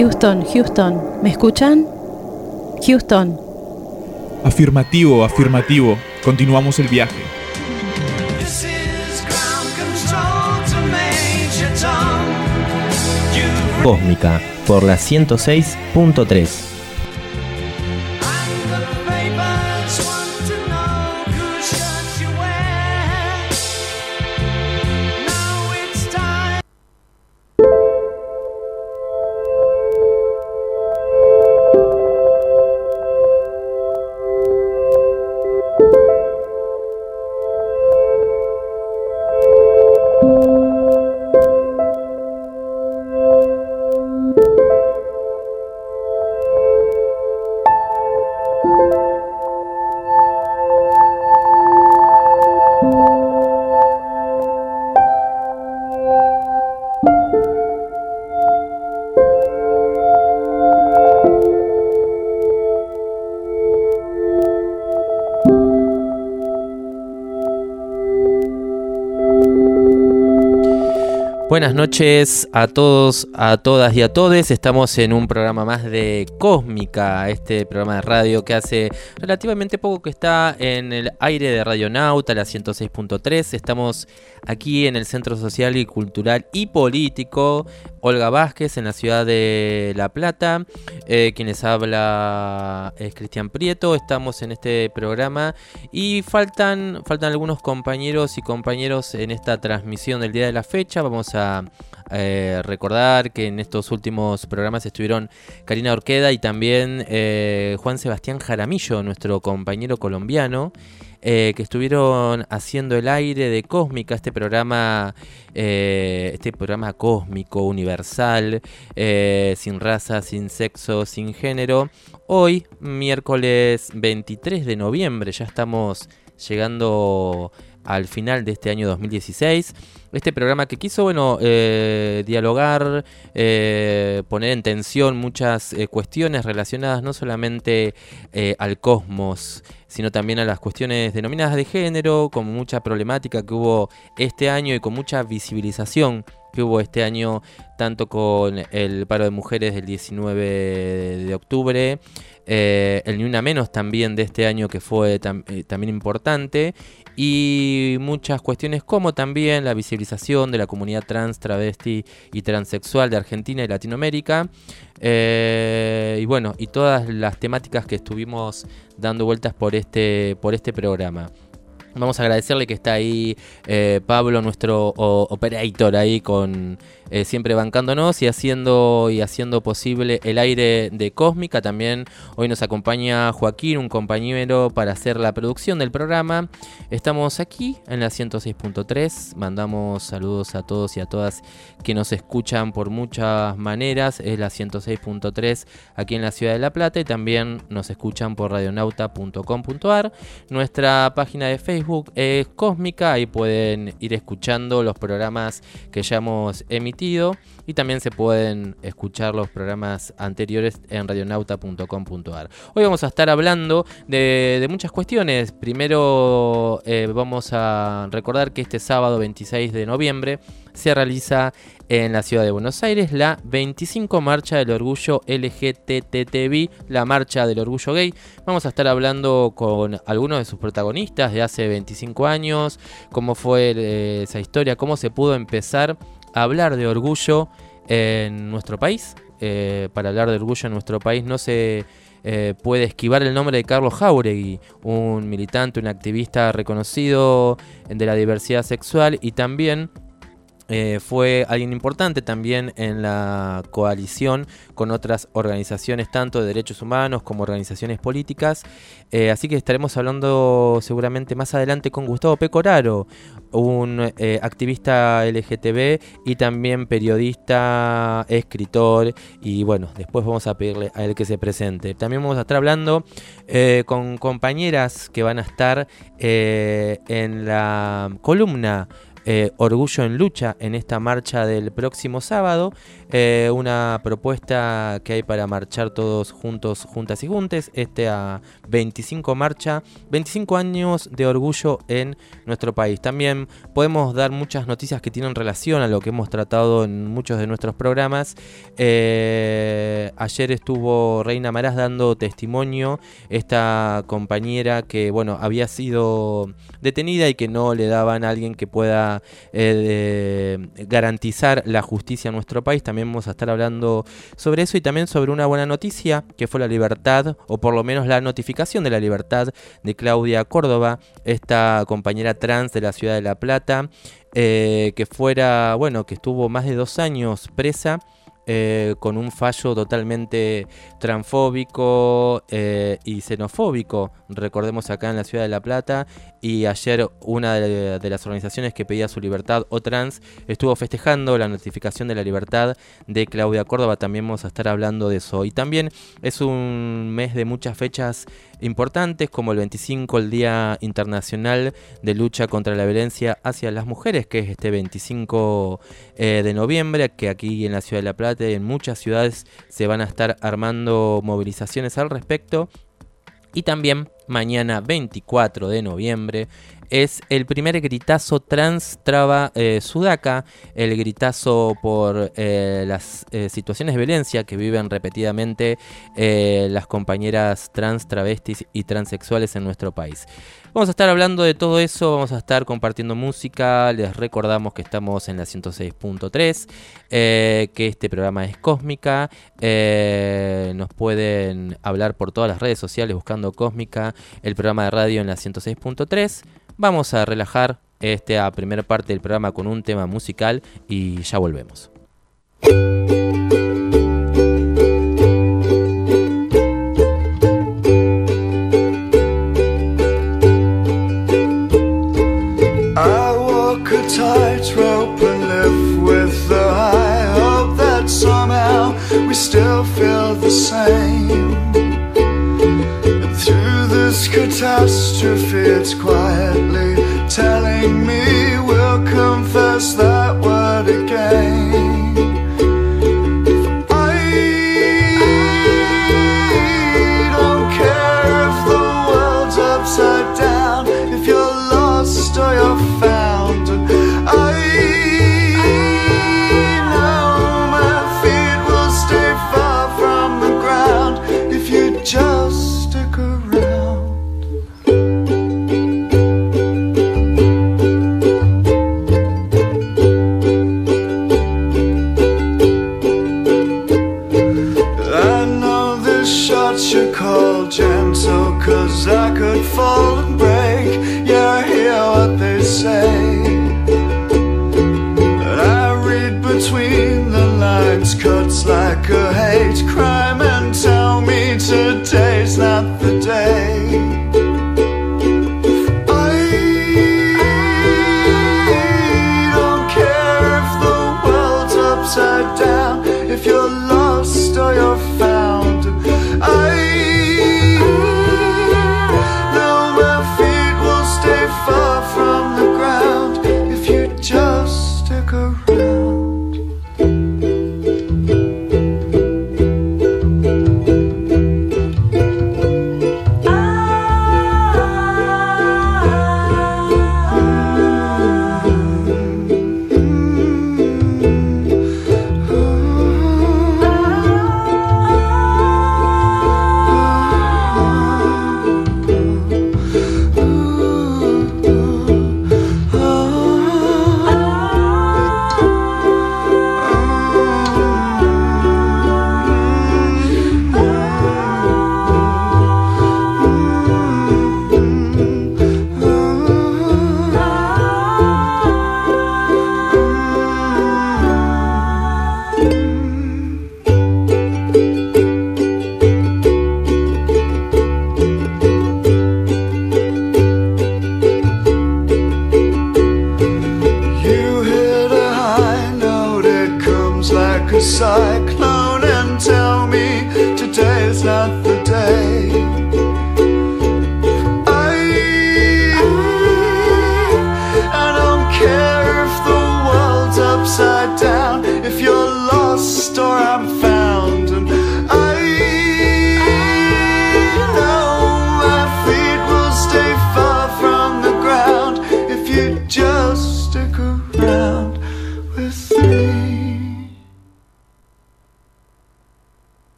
Houston, Houston, ¿me escuchan? Houston. Afirmativo, afirmativo. Continuamos el viaje. Cósmica por la 106.3. Buenas noches a todos, a todas y a todes. Estamos en un programa más de Cósmica, este programa de radio que hace relativamente poco que está en el aire de Radio Nauta, la 106.3. Estamos aquí en el Centro Social y Cultural y Político Olga Vázquez en la ciudad de La Plata. Eh, quienes habla es Cristian Prieto. Estamos en este programa y faltan, faltan algunos compañeros y compañeros en esta transmisión del día de la fecha. Vamos a eh, recordar que en estos últimos programas estuvieron Karina Orqueda y también eh, Juan Sebastián Jaramillo, nuestro compañero colombiano. Eh, que estuvieron haciendo el aire de Cósmica, este programa, este programa cósmico, universal, sin raza, sin sexo, sin género. Hoy, miércoles 23 de noviembre, ya estamos llegando al final de este año 2016 este programa que quiso, bueno, eh, dialogar, eh, poner en tensión muchas eh, cuestiones relacionadas no solamente al cosmos, sino también a las cuestiones denominadas de género, con mucha problemática que hubo este año y con mucha visibilización que hubo este año, tanto con el paro de mujeres del 19 de octubre, el Ni Una Menos también de este año que fue también importante, y muchas cuestiones como también la visibilización de la comunidad trans, travesti y transexual de Argentina y Latinoamérica. Eh, y bueno, y todas las temáticas que estuvimos dando vueltas por este, por este programa. Vamos a agradecerle que está ahí eh, Pablo, nuestro operator, ahí con eh, siempre bancándonos y haciendo, y haciendo posible el aire de Cósmica. También hoy nos acompaña Joaquín, un compañero, para hacer la producción del programa. Estamos aquí en la 106.3. Mandamos saludos a todos y a todas que nos escuchan por muchas maneras. Es la 106.3 aquí en la ciudad de La Plata y también nos escuchan por radionauta.com.ar. Nuestra página de Facebook es Cósmica. Ahí pueden ir escuchando los programas que ya hemos emitido y también se pueden escuchar los programas anteriores en radionauta.com.ar. Hoy vamos a estar hablando de, muchas cuestiones. Primero eh, vamos a recordar que este sábado 26 de noviembre se realiza en la ciudad de Buenos Aires la 25 Marcha del Orgullo LGTTB, la Marcha del Orgullo Gay. Vamos a estar hablando con algunos de sus protagonistas de hace 25 años, cómo fue eh, esa historia, cómo se pudo empezar hablar de orgullo en nuestro país. Eh, para hablar de orgullo en nuestro país no se eh, puede esquivar el nombre de Carlos Jauregui, un militante, un activista reconocido de la diversidad sexual y también eh, fue alguien importante también en la coalición con otras organizaciones, tanto de derechos humanos como organizaciones políticas. Eh, así que estaremos hablando seguramente más adelante con Gustavo Pecoraro, un eh, activista LGTB y también periodista, escritor. Y bueno, después vamos a pedirle a él que se presente. También vamos a estar hablando con compañeras que van a estar en la columna eh, Orgullo en Lucha en esta marcha del próximo sábado. Eh, una propuesta que hay para marchar todos juntos, juntas y juntes. Este a 25 marcha, 25 años de orgullo en nuestro país. También podemos dar muchas noticias que tienen relación a lo que hemos tratado en muchos de nuestros programas. Eh, ayer estuvo Reina Marás dando testimonio, esta compañera que bueno había sido detenida y que no le daban a alguien que pueda eh, garantizar la justicia en nuestro país. También vamos a estar hablando sobre eso y también sobre una buena noticia que fue la libertad o por lo menos la notificación de la libertad de Claudia Córdoba, esta compañera trans de la ciudad de La Plata, eh, que fuera, bueno, que estuvo más de dos años presa eh, con un fallo totalmente transfóbico eh, y xenofóbico, recordemos acá en la ciudad de La Plata, y ayer una de, las organizaciones que pedía su libertad o trans estuvo festejando la notificación de la libertad de Claudia Córdoba, también vamos a estar hablando de eso. Y también es un mes de muchas fechas importantes, como el 25, el Día Internacional de Lucha contra la Violencia hacia las Mujeres, que es este 25 eh, de noviembre, que aquí en la ciudad de La Plata y en muchas ciudades se van a estar armando movilizaciones al respecto. Y también mañana 24 de noviembre es el primer gritazo trans traba eh, sudaca, el gritazo por eh, las eh, situaciones de violencia que viven repetidamente las compañeras trans, travestis y transexuales en nuestro país. Vamos a estar hablando de todo eso, vamos a estar compartiendo música, les recordamos que estamos en la 106.3, que este programa es Cósmica, nos pueden hablar por todas las redes sociales buscando Cósmica, el programa de radio en la 106.3. Vamos a relajar esta primera parte del programa con un tema musical y ya volvemos. Somehow we still feel the same. Catastrophe, it's quietly telling me we'll confess that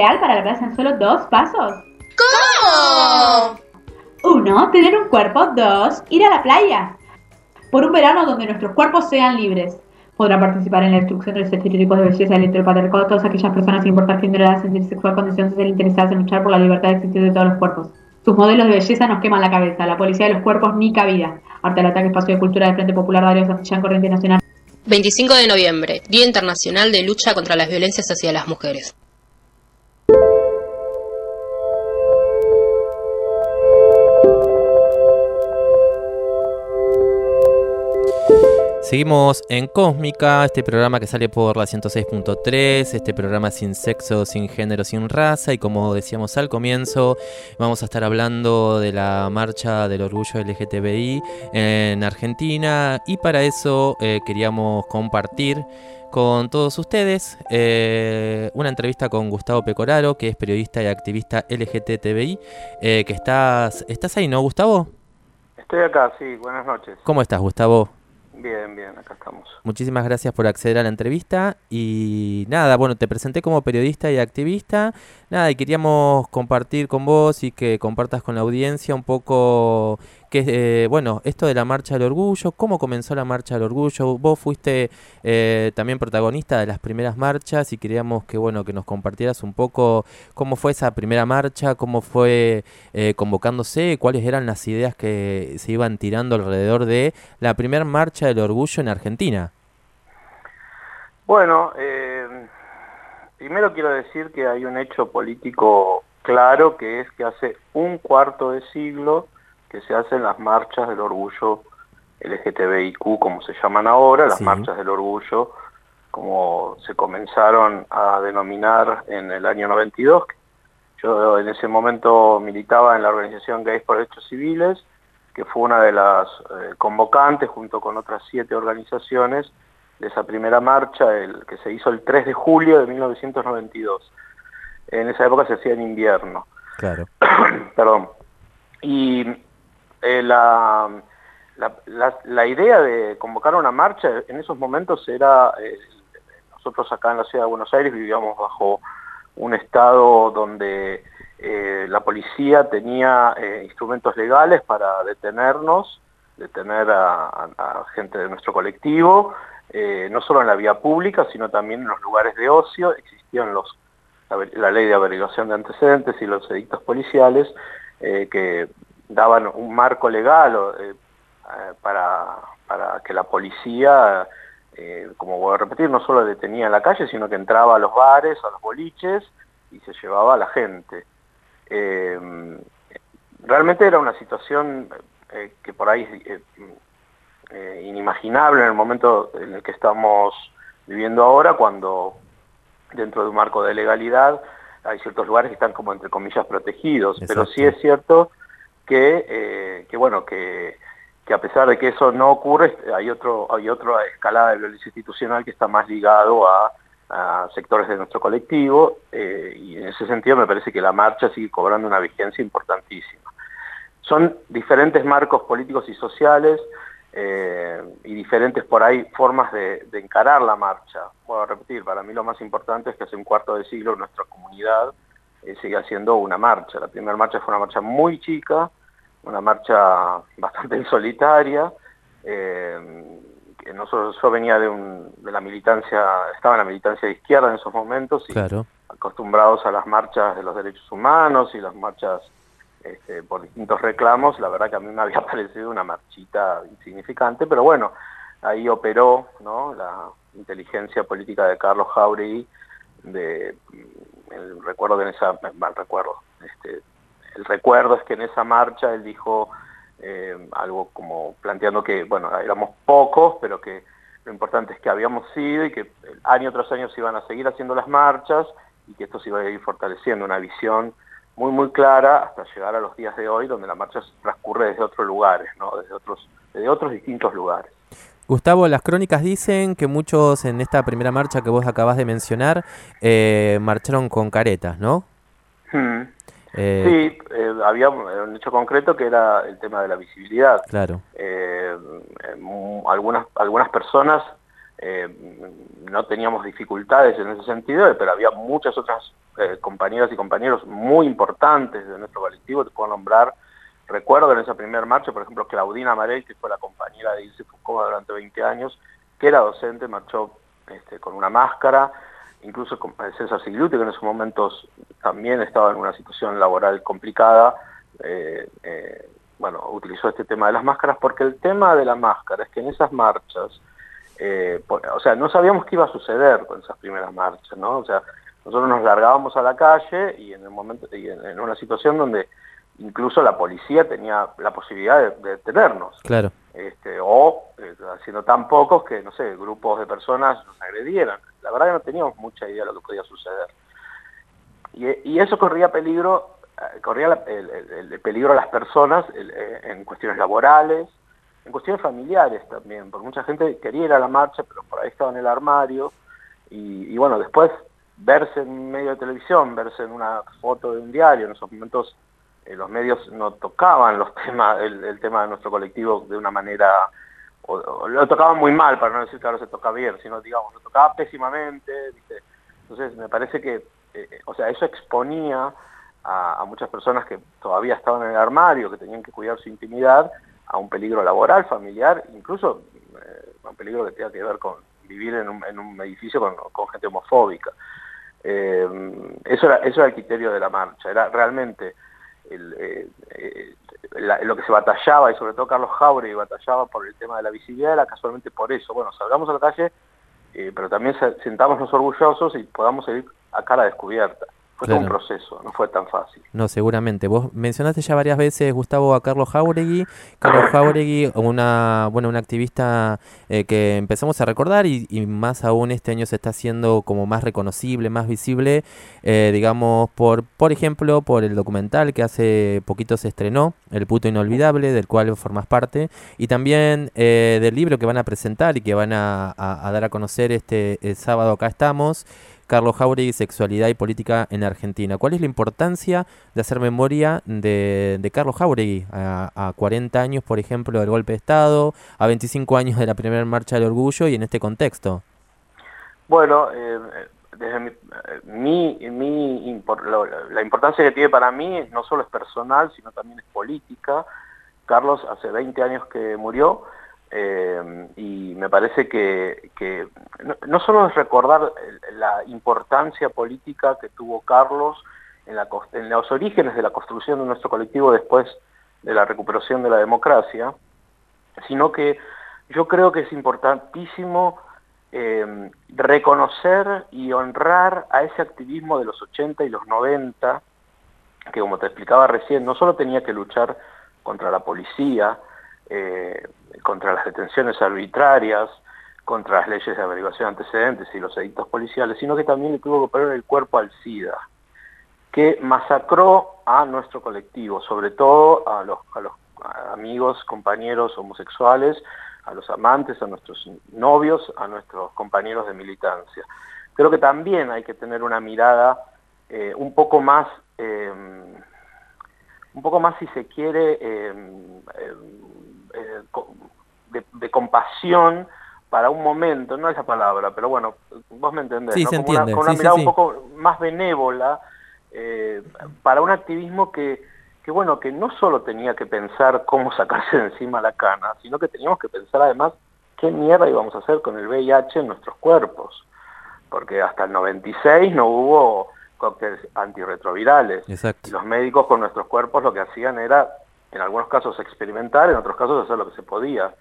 ideal para la playa en solo dos pasos? ¿Cómo? Uno, tener un cuerpo. Dos, ir a la playa. Por un verano donde nuestros cuerpos sean libres. Podrán participar en la destrucción de los estereotipos de belleza del heteropatriarcado todas aquellas personas sin importar género, edad, sentir sexual, condición social interesadas en luchar por la libertad de existir de todos los cuerpos. Sus modelos de belleza nos queman la cabeza. La policía de los cuerpos ni cabida. Arte al ataque, espacio de cultura del Frente Popular, Darío Santillán, Corriente Nacional. 25 de noviembre, Día Internacional de Lucha contra las Violencias hacia las Mujeres. Seguimos en Cósmica, este programa que sale por la 106.3, este programa sin sexo, sin género, sin raza y como decíamos al comienzo, vamos a estar hablando de la marcha del orgullo LGTBI en Argentina y para eso eh, queríamos compartir con todos ustedes eh, una entrevista con Gustavo Pecoraro, que es periodista y activista LGTBI, eh, que estás, ¿estás ahí, no, Gustavo? Estoy acá, sí, buenas noches. ¿Cómo estás, Gustavo? Bien, bien, acá estamos. Muchísimas gracias por acceder a la entrevista y nada, bueno, te presenté como periodista y activista, nada, y queríamos compartir con vos y que compartas con la audiencia un poco que eh, bueno, esto de la Marcha del Orgullo, cómo comenzó la Marcha del Orgullo, vos fuiste eh, también protagonista de las primeras marchas y queríamos que bueno, que nos compartieras un poco cómo fue esa primera marcha, cómo fue eh, convocándose, cuáles eran las ideas que se iban tirando alrededor de la primera Marcha del Orgullo en Argentina. Bueno, eh, primero quiero decir que hay un hecho político claro que es que hace un cuarto de siglo que se hacen las marchas del orgullo LGTBIQ, como se llaman ahora, las Sí. marchas del orgullo, como se comenzaron a denominar en el año 92. Yo en ese momento militaba en la organización Gays por Derechos Civiles, que fue una de las eh, convocantes, junto con otras siete organizaciones, de esa primera marcha, el, que se hizo el 3 de julio de 1992. En esa época se hacía en invierno. Claro. Perdón. Y eh, la, la, idea de convocar una marcha en esos momentos era, eh, nosotros acá en la ciudad de Buenos Aires vivíamos bajo un estado donde eh, la policía tenía instrumentos legales para detenernos, detener a, gente de nuestro colectivo, no solo en la vía pública, sino también en los lugares de ocio, existían los la, ley de averiguación de antecedentes y los edictos policiales que daban un marco legal eh, eh, para, para que la policía, eh, como voy a repetir, no solo detenía en la calle, sino que entraba a los bares, a los boliches y se llevaba a la gente. Eh, realmente era una situación que por ahí inimaginable en el momento en el que estamos viviendo ahora, cuando dentro de un marco de legalidad hay ciertos lugares que están como entre comillas protegidos, pero sí es cierto que, eh, que bueno, que, a pesar de que eso no ocurre, hay otro, hay otra escalada de violencia institucional que está más ligado a, sectores de nuestro colectivo, eh, y en ese sentido me parece que la marcha sigue cobrando una vigencia importantísima. Son diferentes marcos políticos y sociales eh, y diferentes por ahí formas de, encarar la marcha. A repetir, para mí lo más importante es que hace un cuarto de siglo nuestra comunidad sigue haciendo una marcha. La primera marcha fue una marcha muy chica, una marcha bastante solitaria. eh, que nosotros, yo venía de, un, de la militancia, estaba en la militancia de izquierda en esos momentos y Claro. acostumbrados a las marchas de los derechos humanos y las marchas este, por distintos reclamos, la verdad que a mí me había parecido una marchita insignificante, pero bueno, ahí operó ¿no? la inteligencia política de Carlos Jauregui, de, mm, el recuerdo en esa, mal recuerdo, este, el recuerdo es que en esa marcha él dijo eh, algo como planteando que, bueno, éramos pocos, pero que lo importante es que habíamos sido y que año tras año se iban a seguir haciendo las marchas y que esto se iba a ir fortaleciendo, una visión muy muy clara hasta llegar a los días de hoy donde la marcha transcurre desde otros lugares, ¿no? desde otros, desde otros distintos lugares. Gustavo, las crónicas dicen que muchos en esta primera marcha que vos acabas de mencionar eh, marcharon con caretas, ¿no? Hmm. Eh, Sí, eh, había un hecho concreto que era el tema de la visibilidad. Claro, Eh, eh, algunas, algunas personas eh, no teníamos dificultades en ese sentido, pero había muchas otras eh, compañeras y compañeros muy importantes de nuestro colectivo, te puedo nombrar, recuerdo en esa primera marcha, por ejemplo, Claudina Marel, que fue la compañera de Ilse Foucault durante 20 años, que era docente, marchó este, con una máscara, incluso con César Sigluti, que en esos momentos también estaba en una situación laboral complicada, eh, eh, bueno, utilizó este tema de las máscaras, porque el tema de la máscara es que en esas marchas, eh, por- o sea, no sabíamos qué iba a suceder con esas primeras marchas, ¿no? O sea, nosotros nos largábamos a la calle y en el momento y en, en una situación donde incluso la policía tenía la posibilidad de, de detenernos, claro. este, o eh, haciendo tan pocos que, no sé, grupos de personas nos agredieran. La verdad que no teníamos mucha idea de lo que podía suceder. Y, eso corría peligro, eh, corría el, el- el peligro a las personas eh, en cuestiones laborales, en cuestiones familiares también, porque mucha gente quería ir a la marcha, pero por ahí estaba en el armario, y, bueno, después verse en medio de televisión, verse en una foto de un diario, en esos momentos eh, los medios no tocaban los temas, el tema de nuestro colectivo de una manera, o, lo tocaban muy mal, para no decir que ahora se toca bien, sino digamos, lo tocaba pésimamente, entonces me parece que, eh, o sea, eso exponía a, muchas personas que todavía estaban en el armario, que tenían que cuidar su intimidad, a un peligro laboral, familiar, incluso eh, a un peligro que tenga que ver con vivir en un, edificio con, con gente homofóbica. Eh, eso, era, eso era el criterio de la marcha, era realmente eh, eh, lo que se batallaba, y sobre todo Carlos Jauregui batallaba por el tema de la visibilidad, era casualmente por eso. Bueno, salgamos a la calle, eh, pero también se- sentámonos orgullosos y podamos seguir a cara descubierta. Fue todo un proceso, no fue tan fácil. No, seguramente. Vos mencionaste ya varias veces, Gustavo, a Carlos Jauregui. Carlos Jauregui, una, bueno, un activista eh, que empezamos a recordar y, y más aún este año se está haciendo como más reconocible, más visible, eh, digamos, por, por ejemplo, por el documental que hace poquito se estrenó, El puto inolvidable, del cual formas parte, y también eh, del libro que van a presentar y que van a, a- a dar a conocer este el sábado acá estamos. Carlos Jauregui, Sexualidad y Política en Argentina. ¿Cuál es la importancia de hacer memoria de, Carlos Jauregui a, a 40 años, por ejemplo, del golpe de Estado, a 25 años de la primera marcha del orgullo y en este contexto? Bueno, eh, desde mi, mi, lo- la importancia que tiene para mí no solo es personal, sino también es política. Carlos hace 20 años que murió eh, y me parece que, no, solo es recordar la importancia política que tuvo Carlos en los orígenes de la construcción de nuestro colectivo después de la recuperación de la democracia, sino que yo creo que es importantísimo eh, reconocer y honrar a ese activismo de los 80 y los 90, que como te explicaba recién, no solo tenía que luchar contra la policía, eh, contra las detenciones arbitrarias, contra las leyes de averiguación de antecedentes y los edictos policiales, sino que también le tuvo que poner el cuerpo al SIDA, que masacró a nuestro colectivo, sobre todo a los, a los amigos, compañeros homosexuales, a los amantes, a nuestros novios, a nuestros compañeros de militancia. Creo que también hay que tener una mirada eh, un poco más, eh, un poco más si se quiere, eh, eh, eh, de, de compasión para un momento, no es la palabra, pero bueno, vos me entendés, Sí, ¿no? se Como una- con una sí, mirada sí. un poco más benévola eh, para un activismo que, que bueno, que no solo tenía que pensar cómo sacarse de encima la cana, sino que teníamos que pensar además qué mierda íbamos a hacer con el VIH en nuestros cuerpos. Porque hasta el 96 no hubo cócteles antirretrovirales. Exacto. Los médicos con nuestros cuerpos lo que hacían era, en algunos casos, experimentar, en otros casos hacer lo que se podía.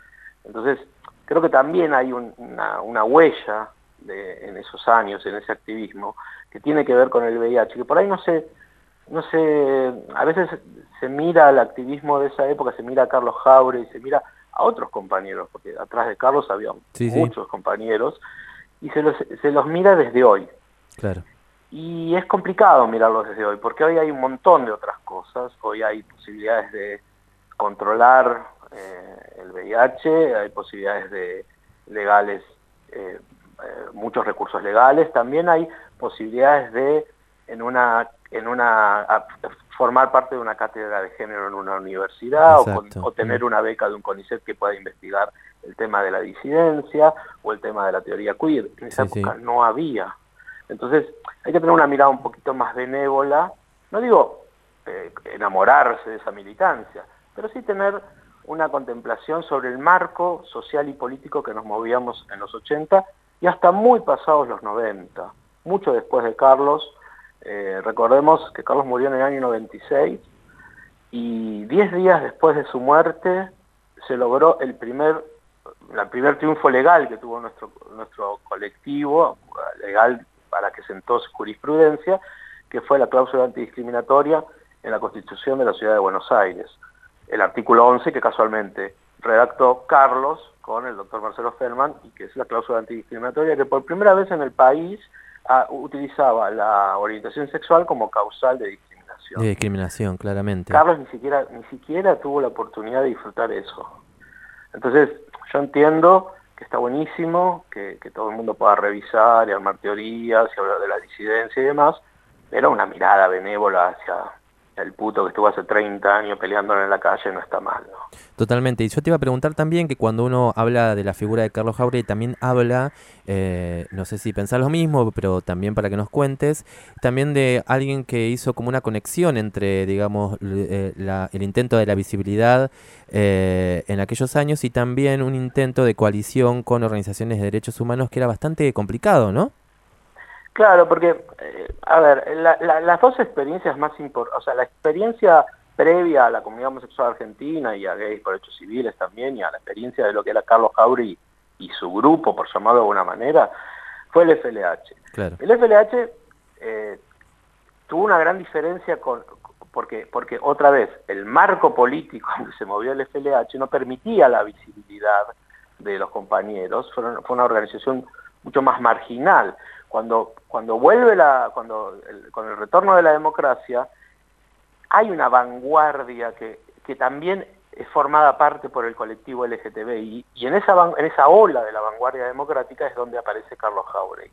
Entonces, creo que también hay un- una, una huella de, en esos años, en ese activismo, que tiene que ver con el VIH, que por ahí no se, no sé, a veces se mira al activismo de esa época, se mira a Carlos Jaure y se mira a otros compañeros, porque atrás de Carlos había Sí, sí. muchos compañeros, y se los, se los mira desde hoy. Claro. Y es complicado mirarlos desde hoy, porque hoy hay un montón de otras cosas, hoy hay posibilidades de controlar eh, el VIH, hay posibilidades de, legales, eh, eh, muchos recursos legales, también hay posibilidades de en una en una a- formar parte de una cátedra de género en una universidad o, con- o tener una beca de un CONICET que pueda investigar el tema de la disidencia o el tema de la teoría queer. En esa Sí, sí. época no había. Entonces hay que tener una mirada un poquito más benévola, no digo eh, enamorarse de esa militancia, pero sí tener una contemplación sobre el marco social y político que nos movíamos en los 80 y hasta muy pasados los 90, mucho después de Carlos. Eh, recordemos que Carlos murió en el año 96 y 10 días después de su muerte se logró el primer, el primer triunfo legal que tuvo nuestro, nuestro colectivo, legal para que sentó su jurisprudencia, que fue la cláusula antidiscriminatoria en la Constitución de la Ciudad de Buenos Aires. El artículo 11 que casualmente redactó Carlos con el doctor Marcelo Feldman y que es la cláusula antidiscriminatoria que por primera vez en el país ah, utilizaba la orientación sexual como causal de discriminación. De discriminación, claramente. Carlos ni siquiera, ni siquiera tuvo la oportunidad de disfrutar eso. Entonces, yo entiendo que está buenísimo, que, todo el mundo pueda revisar y armar teorías y hablar de la disidencia y demás, pero una mirada benévola hacia el puto que estuvo hace 30 años peleándolo en la calle no está mal, ¿no? Totalmente. Y yo te iba a preguntar también que cuando uno habla de la figura de Carlos Jauregui, también habla, eh, no sé si pensás lo mismo, pero también para que nos cuentes, también de alguien que hizo como una conexión entre, digamos, eh, la- el intento de la visibilidad eh, en aquellos años y también un intento de coalición con organizaciones de derechos humanos que era bastante complicado, ¿no? Claro, porque, eh, a ver, la- la- las dos experiencias más importantes, o sea, la experiencia previa a la comunidad homosexual argentina y a gays por hechos civiles también, y a la experiencia de lo que era Carlos Jauri y su grupo, por llamarlo de alguna manera, fue el FLH. Claro. El FLH eh, tuvo una gran diferencia con, porque, porque otra vez, el marco político donde se movió el FLH no permitía la visibilidad de los compañeros, fue una organización mucho más marginal. Cuando, cuando vuelve la, cuando con el retorno de la democracia, hay una vanguardia que, que también es formada parte por el colectivo LGTBI y en esa, en esa ola de la vanguardia democrática es donde aparece Carlos Jauregui.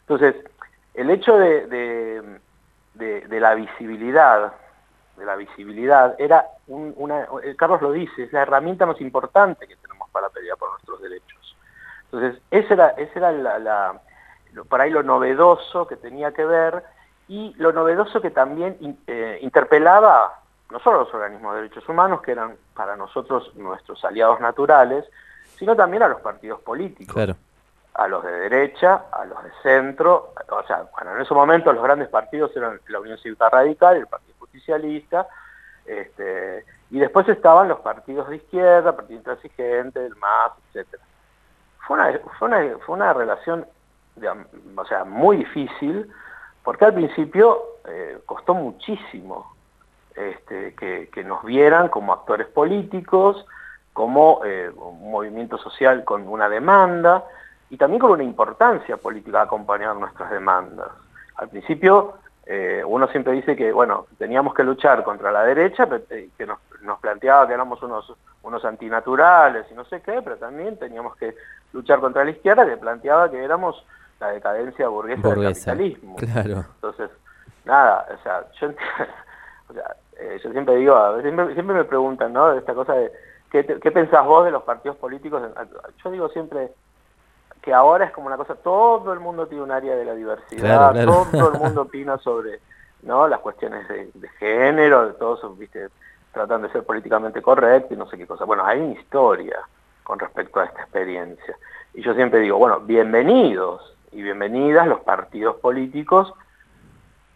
Entonces, el hecho de, de- la visibilidad, de la visibilidad, era un- una, eh, Carlos lo dice, es la herramienta más importante que tenemos para pelear por nuestros derechos. Entonces, ese era, ese era la, por ahí lo novedoso que tenía que ver y lo novedoso que también eh, interpelaba no solo a los organismos de derechos humanos, que eran para nosotros nuestros aliados naturales, sino también a los partidos políticos Claro. a los de derecha, a los de centro, o sea, bueno, en ese momento los grandes partidos eran la Unión Cívica Radical, el Partido Justicialista, este, y después estaban los partidos de izquierda, Partido Intransigente, el MAS, etcétera. Fue una, fue una, fue una relación, o sea, muy difícil, porque al principio eh, costó muchísimo este, que, nos vieran como actores políticos, como eh, un movimiento social con una demanda y también con una importancia política acompañar nuestras demandas. Al principio eh, uno siempre dice que bueno teníamos que luchar contra la derecha, que nos, nos planteaba que éramos unos, unos antinaturales y no sé qué, pero también teníamos que luchar contra la izquierda que planteaba que éramos la decadencia burguesa, Burguesa. del capitalismo. Claro. Entonces, nada, o sea, yo, o sea, eh, yo siempre digo, a siempre, siempre me preguntan, ¿no? De esta cosa de, ¿qué, te- qué pensás vos de los partidos políticos? Yo digo siempre que ahora es como una cosa, todo el mundo tiene un área de la diversidad, Claro, claro. todo el mundo opina sobre, ¿no? Las cuestiones de, de género, de todos, viste, tratan de ser políticamente correctos y no sé qué cosa. Bueno, hay una historia con respecto a esta experiencia. Y yo siempre digo, bueno, bienvenidos y bienvenidas los partidos políticos,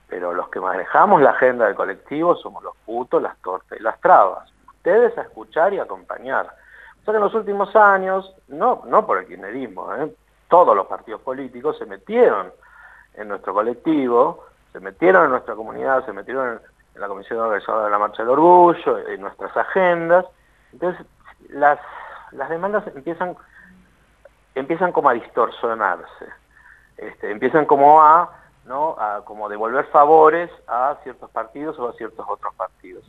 pero los que manejamos la agenda del colectivo somos los putos, las tortas y las trabas. Ustedes a escuchar y acompañar. O sea que en los últimos años, no, no por el kirchnerismo, ¿eh? todos los partidos políticos se metieron en nuestro colectivo, se metieron en nuestra comunidad, se metieron en, en la Comisión Organizadora de la Marcha del Orgullo, en nuestras agendas. Entonces, las, las demandas empiezan, empiezan como a distorsionarse, este, empiezan como a, como devolver favores a ciertos partidos o a ciertos otros partidos.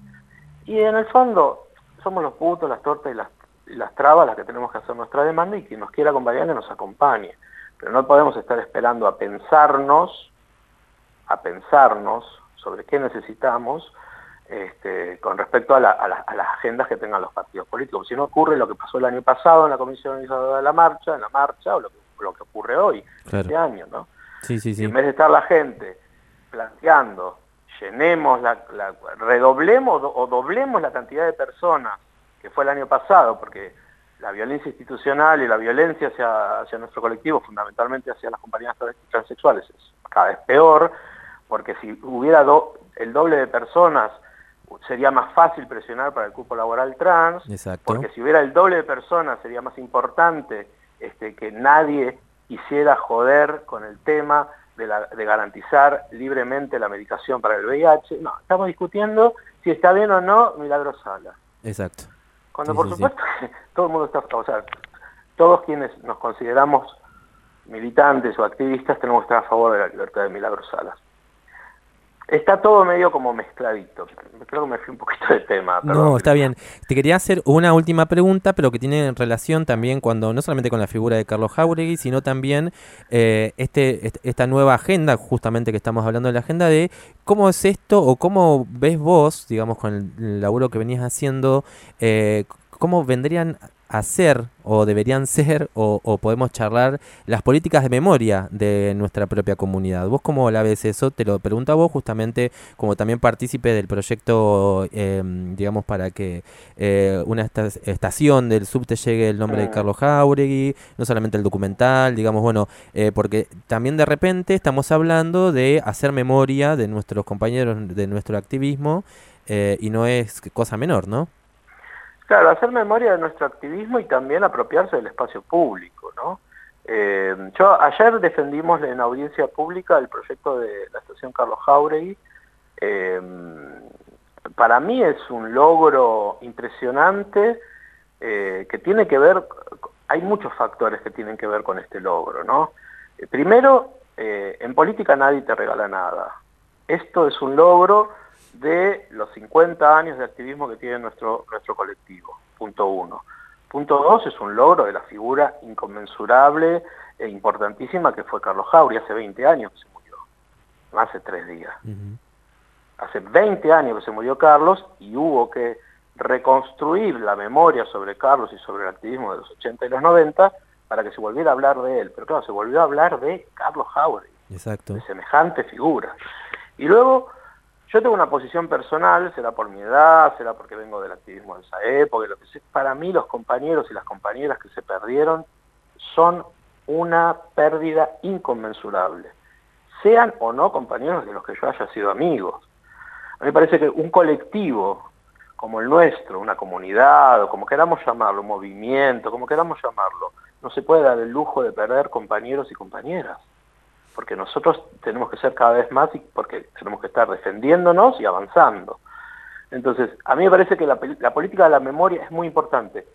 Y en el fondo, somos los putos, las tortas y las las trabas las que tenemos que hacer nuestra demanda y quien nos quiera acompañar que nos acompañe. Pero no podemos estar esperando a pensarnos, a pensarnos sobre qué necesitamos este, con respecto a, a las agendas que tengan los partidos políticos. Si no ocurre lo que pasó el año pasado en la comisión organizadora de la marcha, en la marcha, o lo que, lo que ocurre hoy, Claro. este año, ¿no? Sí, sí, Y sí. en vez de estar la gente planteando, llenemos, la, la- redoblemos do- o doblemos la cantidad de personas que fue el año pasado, porque la violencia institucional y la violencia hacia, hacia nuestro colectivo, fundamentalmente hacia las compañías trans- transexuales, es cada vez peor, porque si hubiera do- el doble de personas, sería más fácil presionar para el cupo laboral trans, Exacto. porque si hubiera el doble de personas sería más importante este, que nadie quisiera joder con el tema de, la- de garantizar libremente la medicación para el VIH. No, estamos discutiendo si está bien o no Milagro Sala. Exacto. Cuando Sí, por sí, sí. supuesto que todo el mundo está, o sea, todos quienes nos consideramos militantes o activistas tenemos que estar a favor de la libertad de Milagro Salas. Está todo medio como mezcladito. Creo que me fui un poquito de tema. No, perdón. está bien. Te quería hacer una última pregunta, pero que tiene relación también cuando no solamente con la figura de Carlos Jauregui, sino también eh, este, est- esta nueva agenda, justamente que estamos hablando de la agenda de cómo es esto o cómo ves vos, digamos, con el, laburo que venías haciendo, eh, cómo vendrían a ser o deberían ser o, o podemos charlar las políticas de memoria de nuestra propia comunidad. ¿Vos cómo la ves eso? Te lo pregunto a vos justamente como también partícipe del proyecto, eh, digamos, para que eh, una esta- estación del subte llegue el nombre de. Carlos Jauregui, no solamente el documental, digamos, bueno, eh, porque también de repente estamos hablando de hacer memoria de nuestros compañeros, de nuestro activismo, eh, y no es cosa menor, ¿no? Claro, hacer memoria de nuestro activismo y también apropiarse del espacio público, ¿no? Eh, yo ayer defendimos en audiencia pública el proyecto de la estación Carlos Jauregui. Eh, para mí es un logro impresionante eh, que tiene que ver, hay muchos factores que tienen que ver con este logro, ¿no? Eh, primero, en política nadie te regala nada. Esto es un logro de los 50 años de activismo que tiene nuestro, nuestro colectivo, punto uno. Punto dos, es un logro de la figura inconmensurable e importantísima que fue Carlos Jauri, hace 20 años que se murió, no hace tres días. Hace 20 años que se murió Carlos y hubo que reconstruir la memoria sobre Carlos y sobre el activismo de los 80 y los 90 para que se volviera a hablar de él. Pero claro, se volvió a hablar de Carlos Jauregui Exacto. de semejante figura. Y luego, yo tengo una posición personal, será por mi edad, será porque vengo del activismo de esa época, lo que sea. para mí los compañeros y las compañeras que se perdieron son una pérdida inconmensurable, sean o no compañeros de los que yo haya sido amigos. A mí me parece que un colectivo como el nuestro, una comunidad, o como queramos llamarlo, movimiento, como queramos llamarlo, no se puede dar el lujo de perder compañeros y compañeras porque nosotros tenemos que ser cada vez más y porque tenemos que estar defendiéndonos y avanzando. Entonces, a mí me parece que la, política de la memoria es muy importante.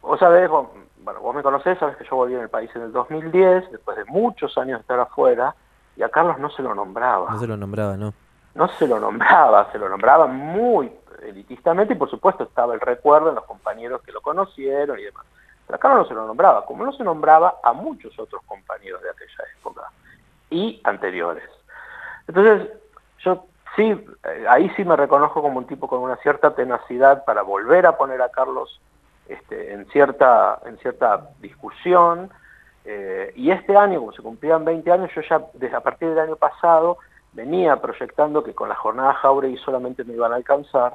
Vos sabés, vos, bueno, vos me conocés, sabés que yo volví en el país en el 2010, después de muchos años de estar afuera, y a Carlos no se lo nombraba. No se lo nombraba, ¿no? No se lo nombraba, se lo nombraba muy elitistamente y por supuesto estaba el recuerdo en los compañeros que lo conocieron y demás. Pero a Carlos no se lo nombraba, como no se nombraba a muchos otros compañeros de aquella época y anteriores. Entonces, yo sí, eh, ahí sí me reconozco como un tipo con una cierta tenacidad para volver a poner a Carlos este, en, cierta, en cierta discusión. eh, y este año, como se cumplían 20 años, yo ya desde a partir del año pasado venía proyectando que con la jornada Jauregui solamente me iban a alcanzar.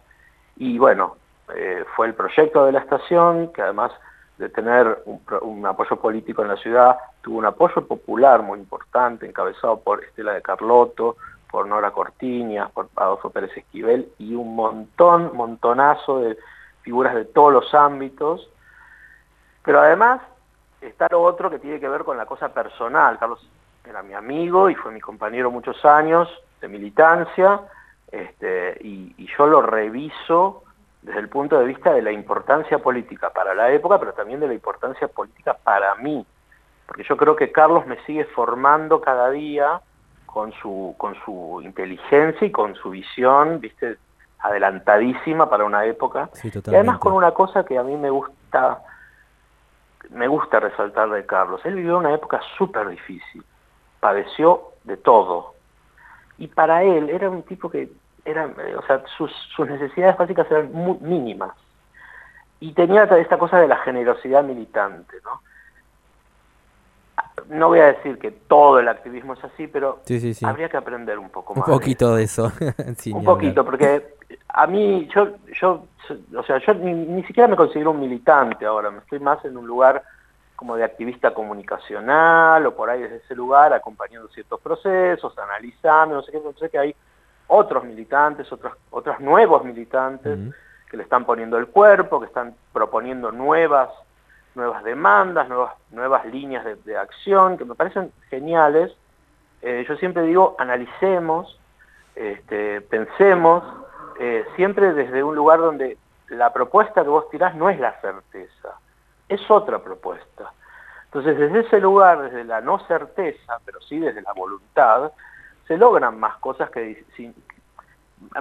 Y bueno, eh, fue el proyecto de la estación, que además de tener un, apoyo político en la ciudad, tuvo un apoyo popular muy importante, encabezado por Estela de Carlotto, por Nora Cortiñas, por Adolfo Pérez Esquivel y un montón, montonazo de figuras de todos los ámbitos. Pero además está lo otro que tiene que ver con la cosa personal. Carlos era mi amigo y fue mi compañero muchos años de militancia, este, y yo lo reviso desde el punto de vista de la importancia política para la época, pero también de la importancia política para mí. Porque yo creo que Carlos me sigue formando cada día con su, con su inteligencia y con su visión, viste, adelantadísima para una época. Sí, Y además con una cosa que a mí me gusta, me gusta resaltar de Carlos. Él vivió una época súper difícil, padeció de todo. Y para él era un tipo que, era, eh, o sea, sus, sus necesidades básicas eran muy mínimas. Y tenía esta cosa de la generosidad militante, ¿no? No voy a decir que todo el activismo es así, pero Sí, sí, sí. habría que aprender un poco Un más. de poquito de eso. Sí, un poquito, porque a mí, yo, yo, o sea, yo ni, ni siquiera me considero un militante ahora, me estoy más en un lugar como de activista comunicacional o por ahí desde ese lugar acompañando ciertos procesos, analizando, no sé qué, no sé que hay otros militantes, otros, otros nuevos militantes que le están poniendo el cuerpo, que están proponiendo nuevas, nuevas demandas, nuevas, nuevas líneas de, de acción, que me parecen geniales. Eh, yo siempre digo, analicemos, este, pensemos, eh, siempre desde un lugar donde la propuesta que vos tirás no es la certeza, es otra propuesta. Entonces, desde ese lugar, desde la no certeza, pero sí desde la voluntad, se logran más cosas que sin-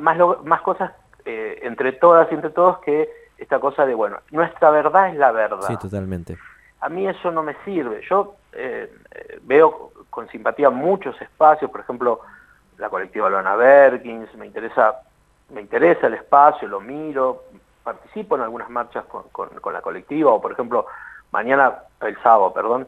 más, más cosas eh, entre todas y entre todos que esta cosa de, bueno, nuestra verdad es la verdad. Sí, totalmente. A mí eso no me sirve. Yo eh, eh, veo con simpatía muchos espacios, por ejemplo, la colectiva Luana Berkins, me interesa, me interesa el espacio, lo miro, participo en algunas marchas con, con- con la colectiva, o por ejemplo, mañana, el sábado, perdón,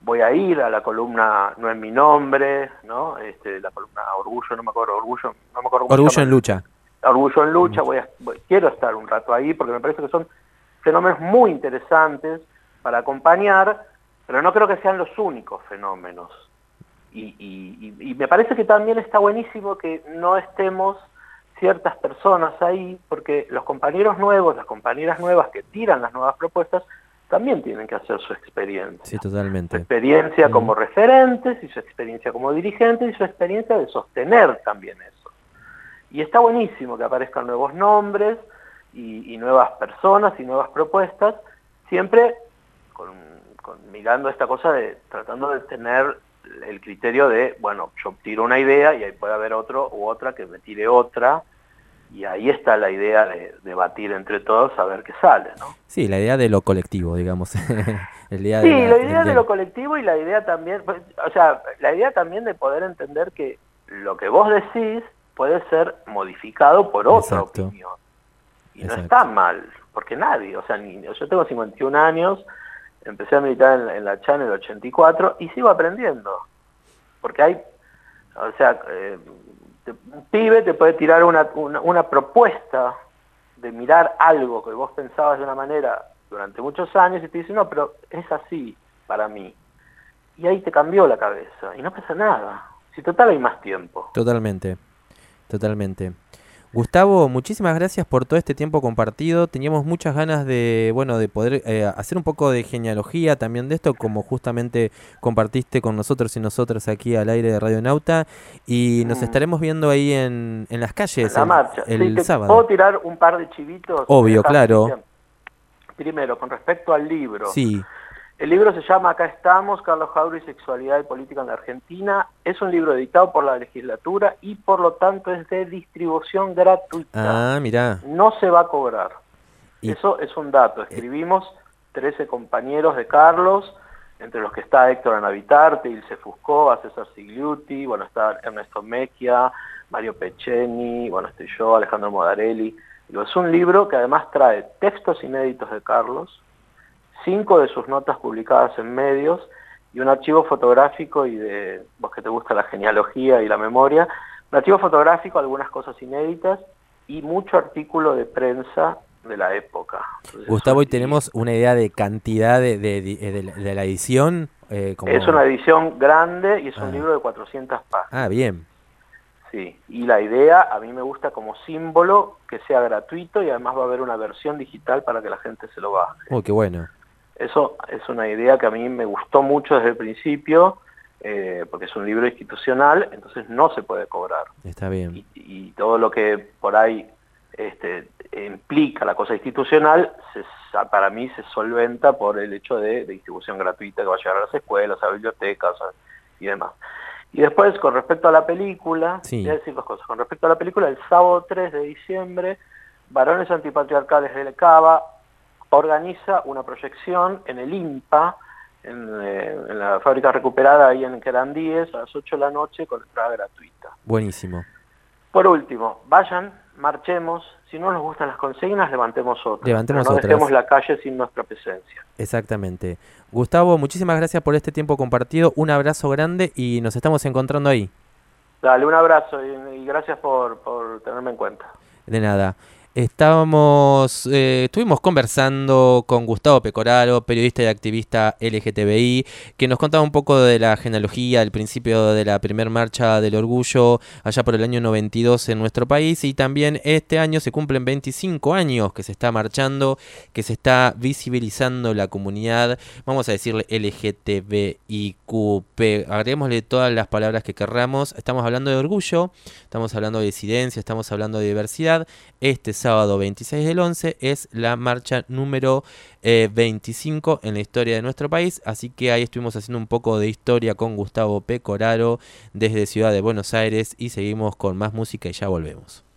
voy a ir a la columna No es mi nombre, ¿no? Este, la columna Orgullo, no me acuerdo, Orgullo, no me acuerdo Orgullo en lucha. Orgullo en lucha, voy a, voy- quiero estar un rato ahí porque me parece que son fenómenos muy interesantes para acompañar, pero no creo que sean los únicos fenómenos. Y, y- y- y me parece que también está buenísimo que no estemos ciertas personas ahí, porque los compañeros nuevos, las compañeras nuevas que tiran las nuevas propuestas, también tienen que hacer su experiencia Sí, su totalmente. experiencia como referentes y su experiencia como dirigentes y su experiencia de sostener también eso. Y está buenísimo que aparezcan nuevos nombres y, y nuevas personas y nuevas propuestas, siempre con, con- mirando esta cosa de tratando de tener el criterio de, bueno, yo tiro una idea y ahí puede haber otro u otra que me tire otra, y ahí está la idea de debatir entre todos a ver qué sale, ¿no? Sí, la idea de lo colectivo, digamos. El día Sí, de la- idea de lo colectivo y la idea también, pues, o sea, la idea también de poder entender que lo que vos decís puede ser modificado por otra Exacto. opinión. Y Exacto. no está mal, porque nadie, o sea, ni, yo tengo 51 años, empecé a militar en, en la CHA en el 84 y sigo aprendiendo. Porque hay, o sea, eh, un pibe te puede tirar una, una, una propuesta de mirar algo que vos pensabas de una manera durante muchos años y te dice, no, pero es así para mí. Y ahí te cambió la cabeza y no pasa nada. Si total hay más tiempo. Totalmente, totalmente. Gustavo, muchísimas gracias por todo este tiempo compartido. Teníamos muchas ganas de, bueno, de poder eh, hacer un poco de genealogía también de esto, como justamente compartiste con nosotros y nosotras aquí al aire de Radio Nauta. Y nos Mm. estaremos viendo ahí en, en las calles la el, marcha. el Sí, te- sábado. ¿Puedo tirar un par de chivitos? Obvio, claro. Primero, con respecto al libro. Sí, El libro se llama Acá estamos, Carlos Jauri, Sexualidad y Política en la Argentina. Es un libro editado por la legislatura y por lo tanto es de distribución gratuita. ah, mirá. No se va a cobrar. Y- Eso es un dato. Escribimos 13 compañeros de Carlos, entre los que está Héctor Anavitarte, Ilse Fuscó, César Sigliuti, bueno, está Ernesto Mecchia, Mario Pecheni, bueno, estoy yo, Alejandro Modarelli. Es un libro que además trae textos inéditos de Carlos, cinco de sus notas publicadas en medios y un archivo fotográfico y de, vos que te gusta la genealogía y la memoria, un archivo fotográfico, algunas cosas inéditas y mucho artículo de prensa de la época. Entonces, Gustavo, es- tenemos una idea de cantidad de, de, de- de la, edición. eh, como- Es una edición grande y es un Ah. libro de 400 páginas. Ah, bien. Sí, y la idea a mí me gusta como símbolo que sea gratuito y además va a haber una versión digital para que la gente se lo baje. Uy, qué bueno. Eso es una idea que a mí me gustó mucho desde el principio, eh, porque es un libro institucional, entonces no se puede cobrar. Está bien. Y, y todo lo que por ahí este, implica la cosa institucional, se para mí se solventa por el hecho de, de distribución gratuita que va a llegar a las escuelas, a bibliotecas a- y demás. Y después, con respecto a la película, Sí. voy a decir dos cosas. Con respecto a la película, el sábado 3 de diciembre, Varones Antipatriarcales de Cava organiza una proyección en el IMPA, en, eh, en la fábrica recuperada ahí en Querandíes, a las 8 de la noche, con entrada gratuita. Buenísimo. Por último, vayan, marchemos. Si no nos gustan las consignas, levantemos otras. Levantemos no otras. dejemos la calle sin nuestra presencia. Exactamente. Gustavo, muchísimas gracias por este tiempo compartido. Un abrazo grande y nos estamos encontrando ahí. Dale, un abrazo y, y gracias por, por tenerme en cuenta. De nada. Estábamos, eh, estuvimos conversando con Gustavo Pecoraro, periodista y activista LGTBI, que nos contaba un poco de la genealogía, el principio de la primer marcha del orgullo allá por el año 92 en nuestro país. Y también este año se cumplen 25 años que se está marchando, que se está visibilizando la comunidad, vamos a decirle LGTBIQP, agreguémosle todas las palabras que querramos, estamos hablando de orgullo, estamos hablando de disidencia, estamos hablando de diversidad, este sábado 26 del 11 es la marcha número eh, 25 en la historia de nuestro país, así que ahí estuvimos haciendo un poco de historia con Gustavo Pecoraro desde Ciudad de Buenos Aires y seguimos con más música y ya volvemos.